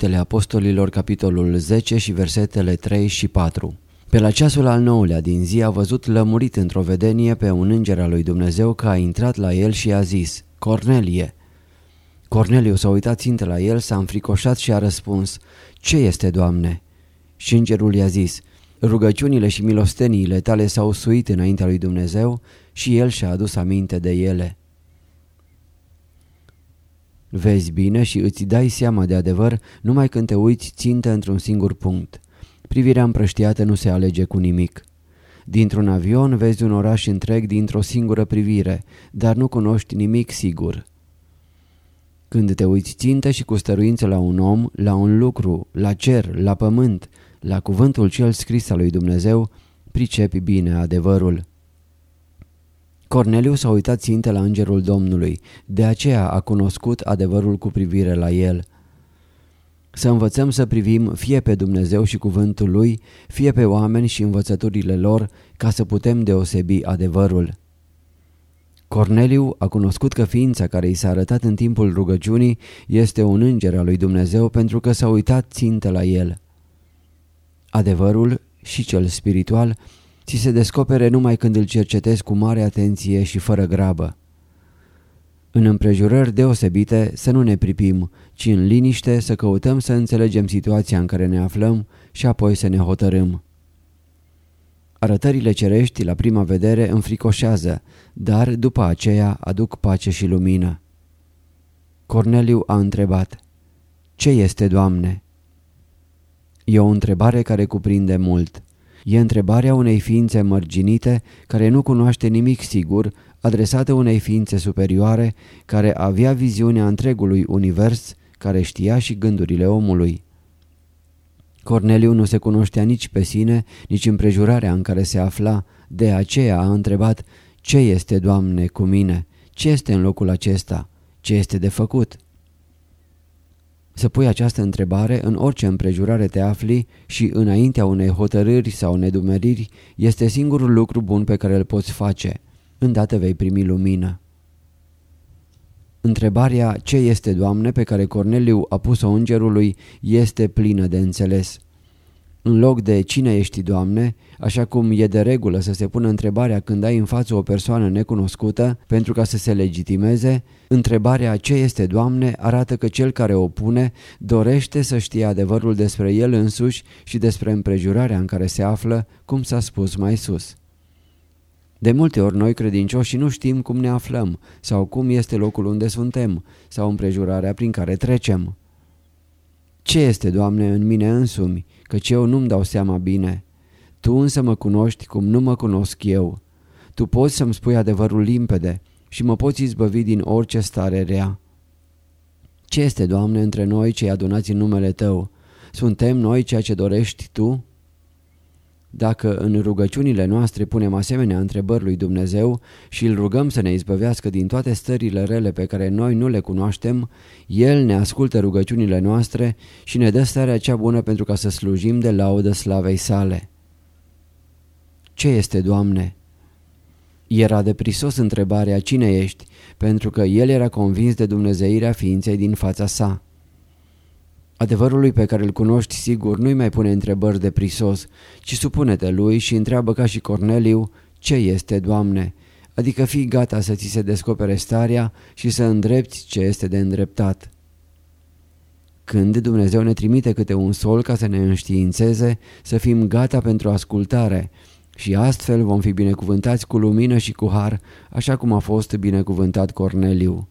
Faptele Apostolilor, capitolul 10 și versetele 3 și 4 Pe la ceasul al nouălea din zi a văzut lămurit într-o vedenie pe un înger al lui Dumnezeu că a intrat la el și a zis, Cornelie! Corneliu s-a uitat țintă la el, s-a înfricoșat și a răspuns, Ce este, Doamne? Și îngerul i-a zis, Rugăciunile și milosteniile tale s-au suit înaintea lui Dumnezeu și el și-a adus aminte de ele. Vezi bine și îți dai seama de adevăr numai când te uiți țintă într-un singur punct. Privirea împrăștiată nu se alege cu nimic. Dintr-un avion vezi un oraș întreg dintr-o singură privire, dar nu cunoști nimic sigur. Când te uiți țintă și cu stăruință la un om, la un lucru, la cer, la pământ, la cuvântul cel scris al lui Dumnezeu, pricepi bine adevărul. Corneliu s-a uitat țintă la îngerul Domnului, de aceea a cunoscut adevărul cu privire la el. Să învățăm să privim fie pe Dumnezeu și cuvântul lui, fie pe oameni și învățăturile lor, ca să putem deosebi adevărul. Corneliu a cunoscut că ființa care i s-a arătat în timpul rugăciunii este un înger al lui Dumnezeu pentru că s-a uitat țintă la el. Adevărul și cel spiritual ți se descopere numai când îl cercetezi cu mare atenție și fără grabă. În împrejurări deosebite să nu ne pripim, ci în liniște să căutăm să înțelegem situația în care ne aflăm și apoi să ne hotărâm. Arătările cerești la prima vedere înfricoșează, dar după aceea aduc pace și lumină. Corneliu a întrebat, Ce este, Doamne? E o întrebare care cuprinde mult. E întrebarea unei ființe mărginite care nu cunoaște nimic sigur, adresată unei ființe superioare care avea viziunea întregului univers, care știa și gândurile omului. Corneliu nu se cunoștea nici pe sine, nici împrejurarea în care se afla, de aceea a întrebat, Ce este, Doamne, cu mine? Ce este în locul acesta? Ce este de făcut?" Să pui această întrebare în orice împrejurare te afli și înaintea unei hotărâri sau nedumeriri este singurul lucru bun pe care îl poți face. Îndată vei primi lumină. Întrebarea ce este, Doamne, pe care Corneliu a pus-o îngerului este plină de înțeles. În loc de cine ești, Doamne, așa cum e de regulă să se pună întrebarea când ai în față o persoană necunoscută pentru ca să se legitimeze, întrebarea ce este, Doamne, arată că cel care o pune dorește să știe adevărul despre el însuși și despre împrejurarea în care se află, cum s-a spus mai sus. De multe ori noi credincioși nu știm cum ne aflăm sau cum este locul unde suntem sau împrejurarea prin care trecem. Ce este, Doamne, în mine însumi, căci eu nu-mi dau seama bine? Tu însă mă cunoști cum nu mă cunosc eu. Tu poți să-mi spui adevărul limpede și mă poți izbăvi din orice stare rea. Ce este, Doamne, între noi cei adunați în numele Tău? Suntem noi ceea ce dorești Tu? Dacă în rugăciunile noastre punem asemenea întrebări lui Dumnezeu și îl rugăm să ne izbăvească din toate stările rele pe care noi nu le cunoaștem, El ne ascultă rugăciunile noastre și ne dă starea cea bună pentru ca să slujim de laudă slavei sale. Ce este, Doamne? Era de prisos întrebarea cine ești, pentru că el era convins de dumnezeirea ființei din fața sa. Adevărului pe care îl cunoști sigur nu-i mai pune întrebări de prisos, ci supune-te lui și întreabă ca și Corneliu, ce este, Doamne? Adică fii gata să ți se descopere starea și să îndrepti ce este de îndreptat. Când Dumnezeu ne trimite câte un sol ca să ne înștiințeze, să fim gata pentru ascultare și astfel vom fi binecuvântați cu lumină și cu har, așa cum a fost binecuvântat Corneliu.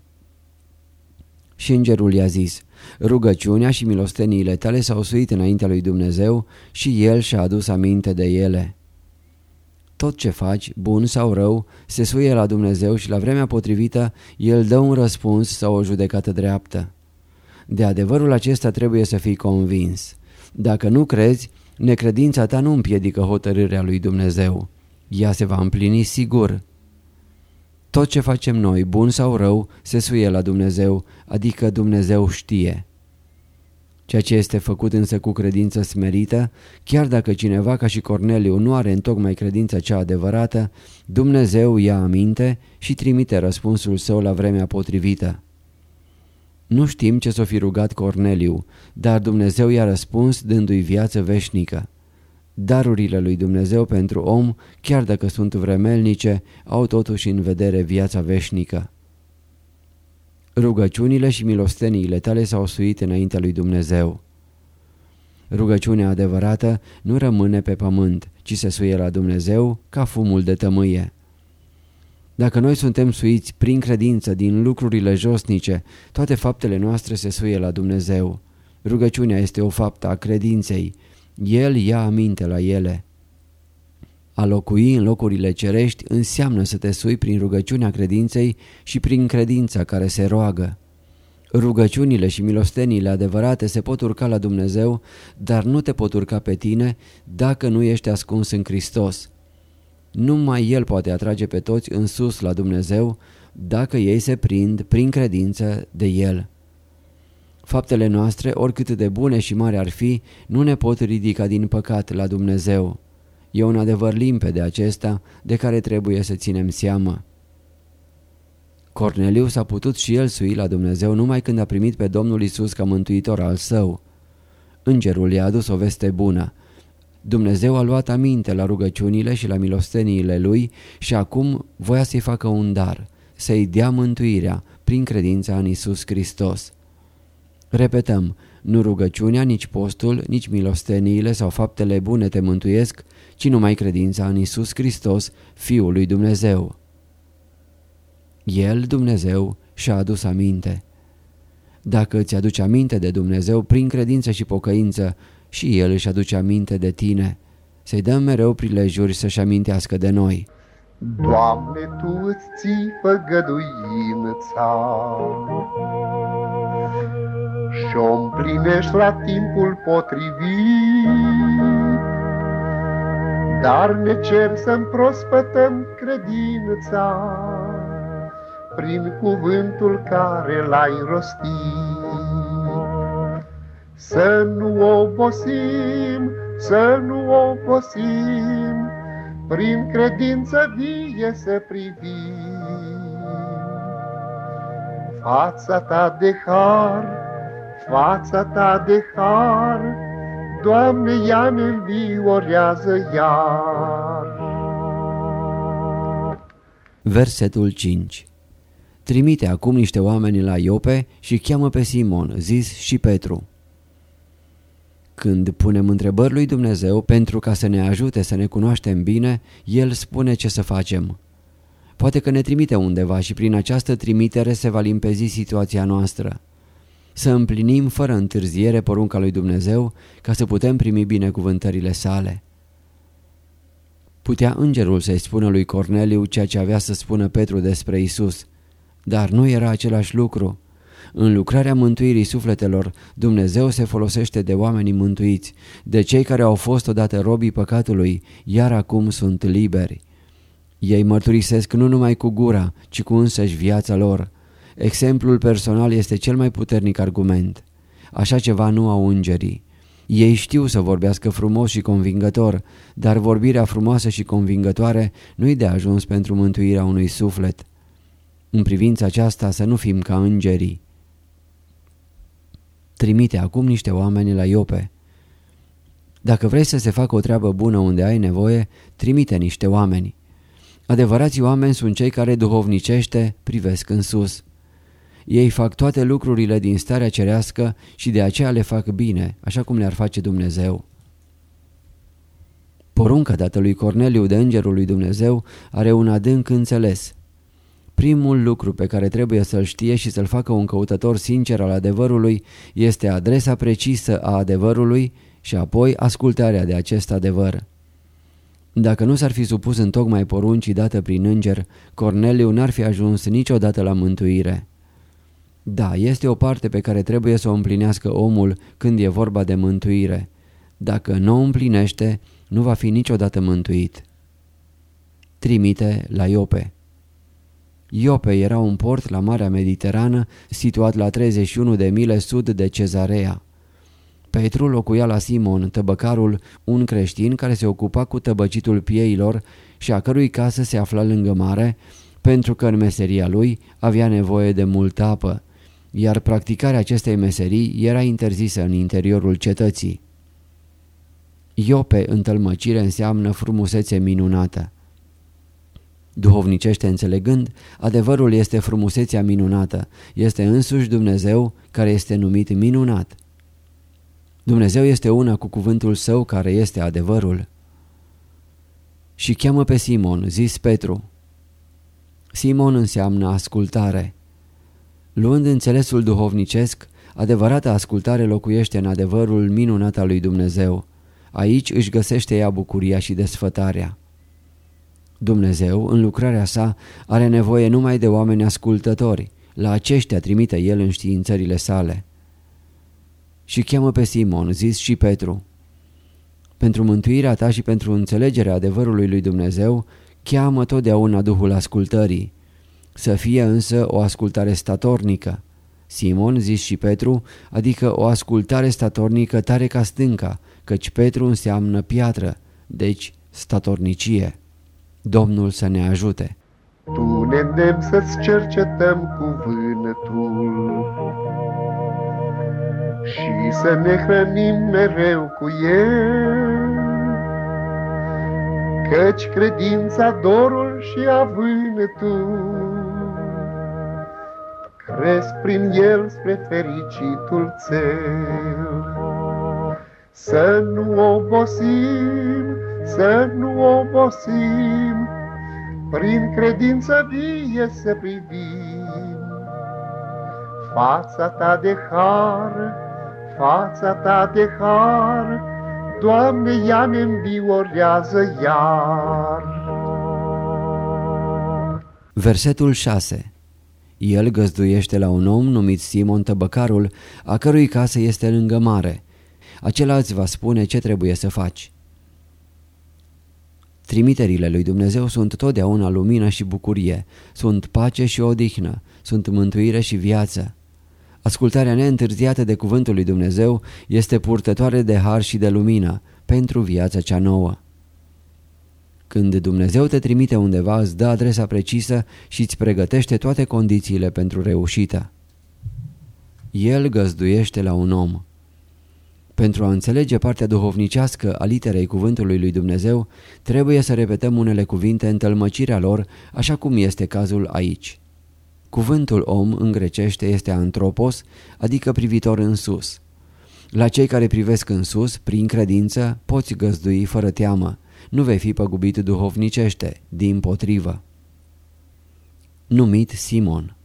Și îngerul i-a zis, rugăciunea și milosteniile tale s-au suit înaintea lui Dumnezeu și el și-a adus aminte de ele. Tot ce faci, bun sau rău, se suie la Dumnezeu și la vremea potrivită El dă un răspuns sau o judecată dreaptă. De adevărul acesta trebuie să fii convins. Dacă nu crezi, necredința ta nu împiedică hotărârea lui Dumnezeu. Ea se va împlini sigur. Tot ce facem noi, bun sau rău, se suie la Dumnezeu, adică Dumnezeu știe. Ceea ce este făcut însă cu credință smerită, chiar dacă cineva ca și Corneliu nu are întocmai credința cea adevărată, Dumnezeu ia aminte și trimite răspunsul său la vremea potrivită. Nu știm ce s-o fi rugat Corneliu, dar Dumnezeu i-a răspuns dându-i viață veșnică. Darurile lui Dumnezeu pentru om, chiar dacă sunt vremelnice, au totuși în vedere viața veșnică. Rugăciunile și milosteniile tale s-au suit înaintea lui Dumnezeu. Rugăciunea adevărată nu rămâne pe pământ, ci se suie la Dumnezeu ca fumul de tămâie. Dacă noi suntem suiți prin credință din lucrurile josnice, toate faptele noastre se suie la Dumnezeu. Rugăciunea este o faptă a credinței. El ia aminte la ele. A locui în locurile cerești înseamnă să te sui prin rugăciunea credinței și prin credința care se roagă. Rugăciunile și milosteniile adevărate se pot urca la Dumnezeu, dar nu te pot urca pe tine dacă nu ești ascuns în Hristos. Numai El poate atrage pe toți în sus la Dumnezeu dacă ei se prind prin credință de El. Faptele noastre, oricât de bune și mari ar fi, nu ne pot ridica din păcat la Dumnezeu. E un adevăr limpede acesta de care trebuie să ținem seamă. Corneliu s-a putut și el sui la Dumnezeu numai când a primit pe Domnul Isus ca mântuitor al său. Îngerul i-a adus o veste bună. Dumnezeu a luat aminte la rugăciunile și la milosteniile lui și acum voia să-i facă un dar, să-i dea mântuirea prin credința în Isus Hristos. Repetăm, nu rugăciunea, nici postul, nici milosteniile sau faptele bune te mântuiesc, ci numai credința în Isus Hristos, Fiul lui Dumnezeu. El, Dumnezeu, și-a adus aminte. Dacă îți aduci aminte de Dumnezeu prin credință și pocăință, și El își aduce aminte de tine. Să-i dăm mereu prilejuri să-și amintească de noi. Doamne, Tu îți ții făgăduința și-o împlinești la timpul potrivit. Dar ne cer să-mi prospătăm credința prin cuvântul care l-ai rostit. Să nu obosim, să nu obosim, prin credință vie să privim. Fața ta de har, fața ta de har, Doamne, ea ne înviorează iar. Versetul 5 Trimite acum niște oameni la Iope și cheamă pe Simon, zis și Petru. Când punem întrebări lui Dumnezeu pentru ca să ne ajute să ne cunoaștem bine, El spune ce să facem. Poate că ne trimite undeva și prin această trimitere se va limpezi situația noastră să împlinim fără întârziere porunca lui Dumnezeu ca să putem primi binecuvântările sale. Putea îngerul să-i spună lui Corneliu ceea ce avea să spună Petru despre Isus, dar nu era același lucru. În lucrarea mântuirii sufletelor, Dumnezeu se folosește de oamenii mântuiți, de cei care au fost odată robii păcatului, iar acum sunt liberi. Ei mărturisesc nu numai cu gura, ci cu însăși viața lor. Exemplul personal este cel mai puternic argument. Așa ceva nu au îngerii. Ei știu să vorbească frumos și convingător, dar vorbirea frumoasă și convingătoare nu-i de ajuns pentru mântuirea unui suflet. În privința aceasta să nu fim ca îngerii. Trimite acum niște oameni la Iope. Dacă vrei să se facă o treabă bună unde ai nevoie, trimite niște oameni. Adevărații oameni sunt cei care duhovnicește privesc în sus. Ei fac toate lucrurile din starea cerească și de aceea le fac bine, așa cum le-ar face Dumnezeu. Porunca dată lui Corneliu de Îngerul lui Dumnezeu are un adânc înțeles. Primul lucru pe care trebuie să-l știe și să-l facă un căutător sincer al adevărului este adresa precisă a adevărului și apoi ascultarea de acest adevăr. Dacă nu s-ar fi supus în tocmai poruncii date prin înger, Corneliu n-ar fi ajuns niciodată la mântuire. Da, este o parte pe care trebuie să o împlinească omul când e vorba de mântuire. Dacă nu o împlinește, nu va fi niciodată mântuit. Trimite la Iope Iope era un port la Marea Mediterană situat la 31 de mile sud de Cezarea. Petru locuia la Simon, tăbăcarul, un creștin care se ocupa cu tăbăcitul pieilor și a cărui casă se afla lângă mare, pentru că în meseria lui avea nevoie de multă apă, iar practicarea acestei meserii era interzisă în interiorul cetății. Iope în tălmăcire înseamnă frumusețe minunată. Duhovnicește înțelegând, adevărul este frumusețea minunată, este însuși Dumnezeu care este numit minunat. Dumnezeu este una cu cuvântul său care este adevărul. Și cheamă pe Simon, zis Petru. Simon înseamnă ascultare. Luând înțelesul duhovnicesc, adevărata ascultare locuiește în adevărul minunat al lui Dumnezeu. Aici își găsește ea bucuria și desfătarea. Dumnezeu, în lucrarea sa, are nevoie numai de oameni ascultători. La aceștia trimite el în științările sale. Și cheamă pe Simon, zis și Petru. Pentru mântuirea ta și pentru înțelegerea adevărului lui Dumnezeu, cheamă totdeauna Duhul ascultării. Să fie însă o ascultare statornică. Simon, zis și Petru, adică o ascultare statornică tare ca stânca, căci Petru înseamnă piatră, deci statornicie. Domnul să ne ajute! Tu ne îndemn să-ți cercetăm cuvântul și să ne hrănim mereu cu el. Căci credința, dorul și avântul cresc prin el spre fericitul cel. Să nu obosim, să nu obosim, prin credință vie să privim. Fața ta de har, fața ta de har, Doamne, ea ne înviorează iar. Versetul 6 El găzduiește la un om numit Simon Tăbăcarul, a cărui casă este lângă mare. Acela îți va spune ce trebuie să faci. Trimiterile lui Dumnezeu sunt totdeauna lumină și bucurie, sunt pace și odihnă, sunt mântuire și viață. Ascultarea neîntârziată de cuvântul lui Dumnezeu este purtătoare de har și de lumină pentru viața cea nouă. Când Dumnezeu te trimite undeva, îți dă adresa precisă și îți pregătește toate condițiile pentru reușită. El găzduiește la un om. Pentru a înțelege partea duhovnicească a literei cuvântului lui Dumnezeu, trebuie să repetăm unele cuvinte în tălmăcirea lor, așa cum este cazul aici. Cuvântul om în grecește este antropos, adică privitor în sus. La cei care privesc în sus, prin credință, poți găzdui fără teamă. Nu vei fi păgubit duhovnicește, din potrivă. Numit Simon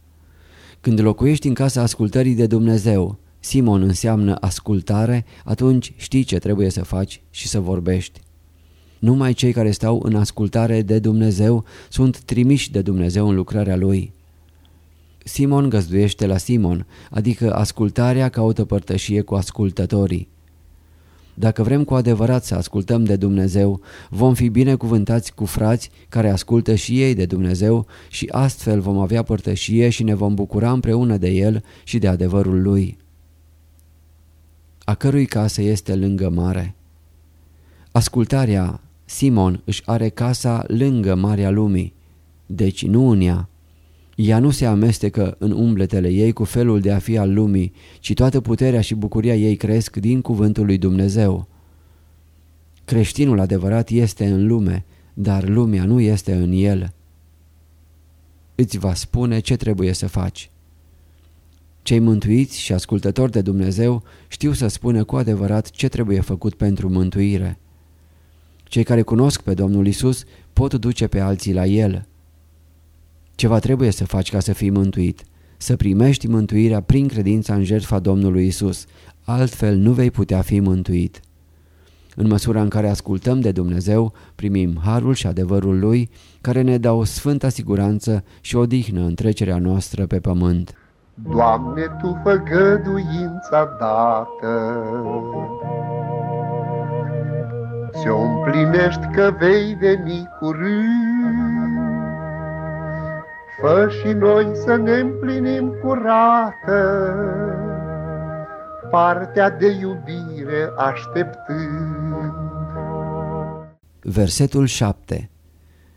Când locuiești în casa ascultării de Dumnezeu, Simon înseamnă ascultare, atunci știi ce trebuie să faci și să vorbești. Numai cei care stau în ascultare de Dumnezeu sunt trimiși de Dumnezeu în lucrarea Lui. Simon găzduiește la Simon, adică ascultarea caută părtășie cu ascultătorii. Dacă vrem cu adevărat să ascultăm de Dumnezeu, vom fi binecuvântați cu frați care ascultă și ei de Dumnezeu și astfel vom avea părtășie și ne vom bucura împreună de El și de adevărul Lui a cărui casă este lângă mare. Ascultarea, Simon își are casa lângă Marea Lumii, deci nu în ea. Ea nu se amestecă în umbletele ei cu felul de a fi al lumii, ci toată puterea și bucuria ei cresc din cuvântul lui Dumnezeu. Creștinul adevărat este în lume, dar lumea nu este în el. Îți va spune ce trebuie să faci. Cei mântuiți și ascultători de Dumnezeu știu să spună cu adevărat ce trebuie făcut pentru mântuire. Cei care cunosc pe Domnul Isus pot duce pe alții la El. Ceva trebuie să faci ca să fii mântuit, să primești mântuirea prin credința în jertfa Domnului Isus, altfel nu vei putea fi mântuit. În măsura în care ascultăm de Dumnezeu, primim harul și adevărul Lui, care ne dau sfântă siguranță și odihnă în trecerea noastră pe pământ. Doamne, Tu făgăduința dată, Ți-o împlinești că vei veni curând, Fă și noi să ne împlinim curată, Partea de iubire așteptând. Versetul 7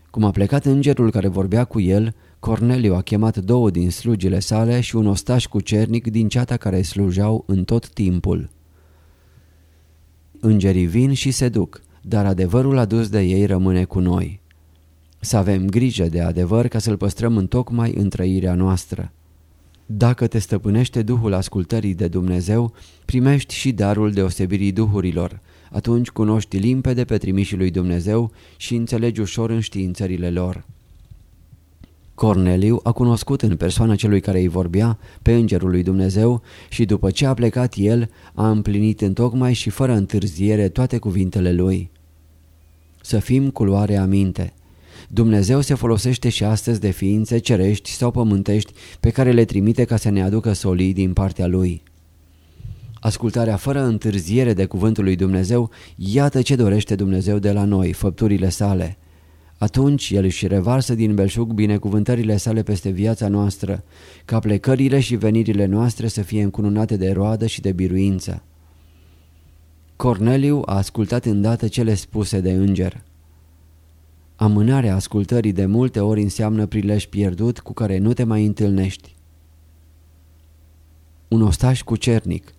Cum a plecat îngerul care vorbea cu el, Corneliu a chemat două din slugile sale și un ostaș cu cernic din ceata care slujeau în tot timpul. Îngerii vin și se duc, dar adevărul adus de ei rămâne cu noi. Să avem grijă de adevăr ca să-l păstrăm în tocmai în trăirea noastră. Dacă te stăpânește Duhul ascultării de Dumnezeu, primești și darul deosebirii duhurilor. Atunci cunoști limpede pe trimișii lui Dumnezeu și înțelegi ușor în științările lor. Corneliu a cunoscut în persoana celui care îi vorbea pe îngerul lui Dumnezeu și după ce a plecat el, a împlinit întocmai și fără întârziere toate cuvintele lui. Să fim cu luare aminte. Dumnezeu se folosește și astăzi de ființe cerești sau pământești pe care le trimite ca să ne aducă solii din partea Lui. Ascultarea fără întârziere de cuvântul lui Dumnezeu, iată ce dorește Dumnezeu de la noi, făpturile sale. Atunci El își revarsă din belșug binecuvântările sale peste viața noastră, ca plecările și venirile noastre să fie încununate de roadă și de biruință. Corneliu a ascultat îndată cele spuse de înger. Amânarea ascultării de multe ori înseamnă prilej pierdut cu care nu te mai întâlnești. Un ostaș cu cernic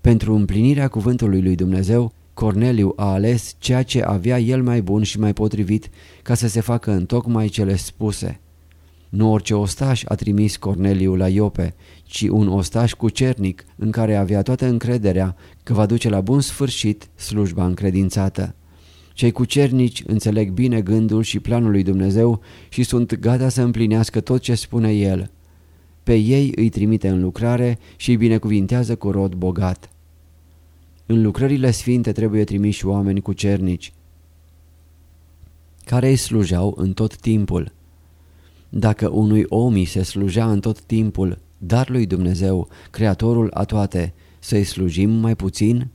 Pentru împlinirea cuvântului lui Dumnezeu, Corneliu a ales ceea ce avea el mai bun și mai potrivit ca să se facă în tocmai cele spuse. Nu orice ostaș a trimis Corneliu la Iope, ci un ostaș cu cernic în care avea toată încrederea că va duce la bun sfârșit slujba încredințată. Cei cucernici înțeleg bine gândul și planul lui Dumnezeu și sunt gata să împlinească tot ce spune El. Pe ei îi trimite în lucrare și îi binecuvintează cu rod bogat. În lucrările sfinte trebuie trimiși oameni cu cernici, care îi slujeau în tot timpul. Dacă unui om îi se slujea în tot timpul, dar lui Dumnezeu, Creatorul a toate, să-i slujim mai puțin?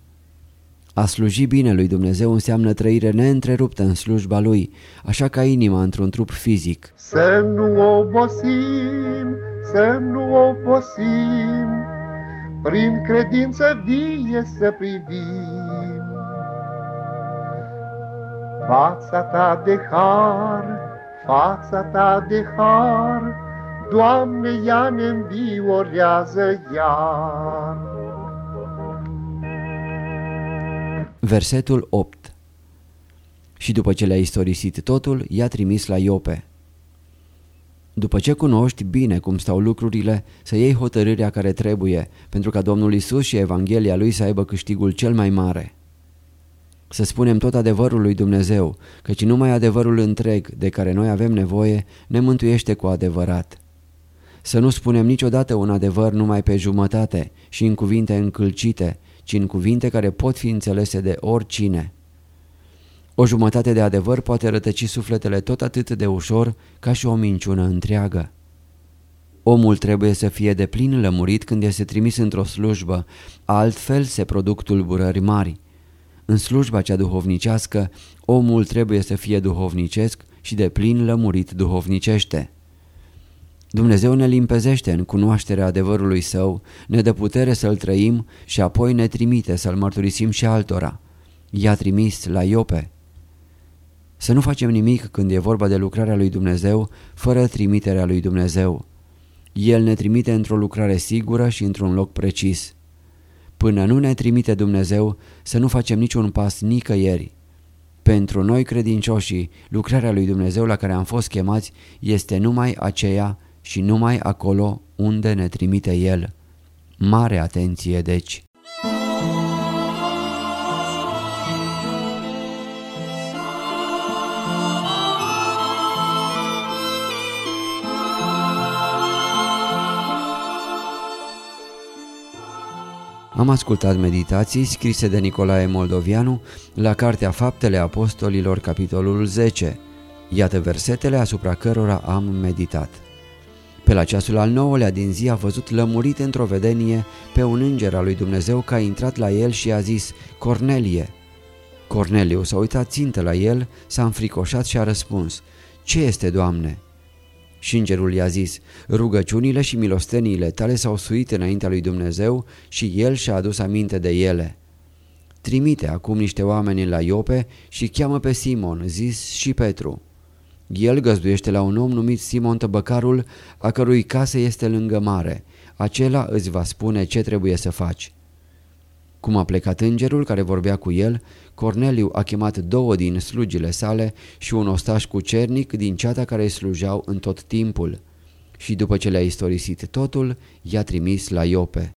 A sluji bine lui Dumnezeu înseamnă trăire neîntreruptă în slujba lui, așa ca inima într-un trup fizic. Să nu obosim, să nu obosim, prin credință vie să privim. Fața ta de har, fața ta de har, Doamne, ea ne înviorează iar. Versetul 8 Și după ce le-a istorisit totul, i-a trimis la Iope. După ce cunoști bine cum stau lucrurile, să iei hotărârea care trebuie, pentru ca Domnul Isus și Evanghelia Lui să aibă câștigul cel mai mare. Să spunem tot adevărul lui Dumnezeu, căci numai adevărul întreg de care noi avem nevoie ne mântuiește cu adevărat. Să nu spunem niciodată un adevăr numai pe jumătate și în cuvinte încălcite, ci în cuvinte care pot fi înțelese de oricine. O jumătate de adevăr poate rătăci sufletele tot atât de ușor ca și o minciună întreagă. Omul trebuie să fie de plin lămurit când este trimis într-o slujbă, altfel se produc tulburări mari. În slujba cea duhovnicească, omul trebuie să fie duhovnicesc și de plin lămurit duhovnicește. Dumnezeu ne limpezește în cunoașterea adevărului său, ne dă putere să-l trăim și apoi ne trimite să-l mărturisim și altora. I-a trimis la Iope. Să nu facem nimic când e vorba de lucrarea lui Dumnezeu fără trimiterea lui Dumnezeu. El ne trimite într-o lucrare sigură și într-un loc precis. Până nu ne trimite Dumnezeu, să nu facem niciun pas nicăieri. Pentru noi credincioșii, lucrarea lui Dumnezeu la care am fost chemați este numai aceea și numai acolo unde ne trimite El. Mare atenție deci! Am ascultat meditații scrise de Nicolae Moldovianu la Cartea Faptele Apostolilor, capitolul 10. Iată versetele asupra cărora am meditat. Pe la ceasul al nouălea din zi a văzut lămurit într-o vedenie pe un înger al lui Dumnezeu că a intrat la el și a zis, Cornelie! Corneliu s-a uitat țintă la el, s-a înfricoșat și a răspuns, Ce este, Doamne? Și îngerul i-a zis, rugăciunile și milosteniile tale s-au suit înaintea lui Dumnezeu și el și-a adus aminte de ele. Trimite acum niște oameni la Iope și cheamă pe Simon, zis și Petru. El găzduiește la un om numit Simon Tăbăcarul, a cărui casă este lângă mare. Acela îți va spune ce trebuie să faci. Cum a plecat îngerul care vorbea cu el, Corneliu a chemat două din slugile sale și un ostaș cu cernic din ceata care îi slujeau în tot timpul. Și după ce le-a istorisit totul, i-a trimis la Iope.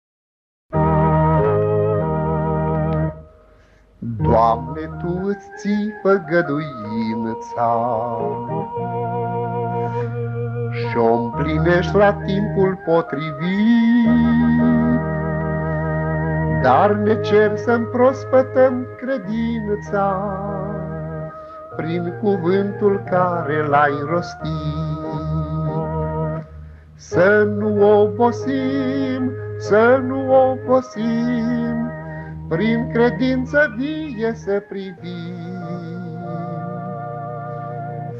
Doamne, Tu îți ții făgăduința Și-o împlinești la timpul potrivit dar ne cer să prospătăm credința Prin cuvântul care l-ai rostit. Să nu obosim, să nu obosim, Prin credință vie să privim.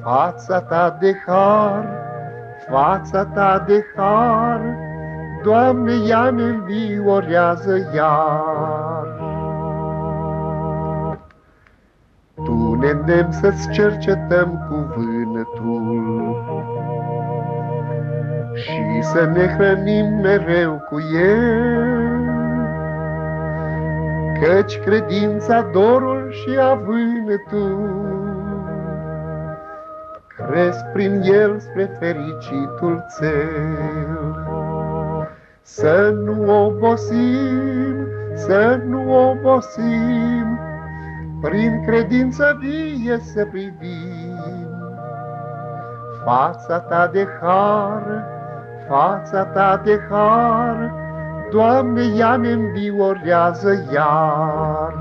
Fața ta de har, fața ta de har, Doamne, ea ne înviorează iar. Tu ne îndemn să-ți cercetăm cuvântul și să ne hrănim mereu cu el, căci credința, dorul și avântul cresc prin el spre fericitul cel. Să nu obosim, să nu obosim, Prin credință vie să privim. Fața ta de har, fața ta de har, Doamne, ea ne înviorează iar.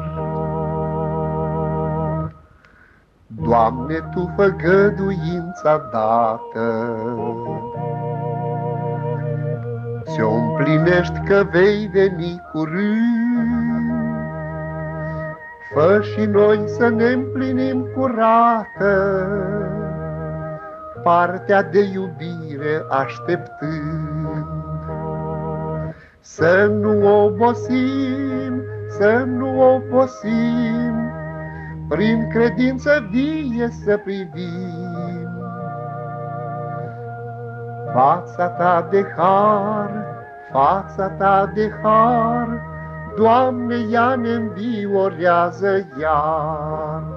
Doamne, Tu făgăduința dată, Ți-o împlinești că vei veni curând. Fă și noi să ne împlinim curată, Partea de iubire așteptând. Să nu obosim, să nu obosim, Prin credință vie să privim. Fața ta de har, fața ta de har, Doamne, ea ne înviorează iar.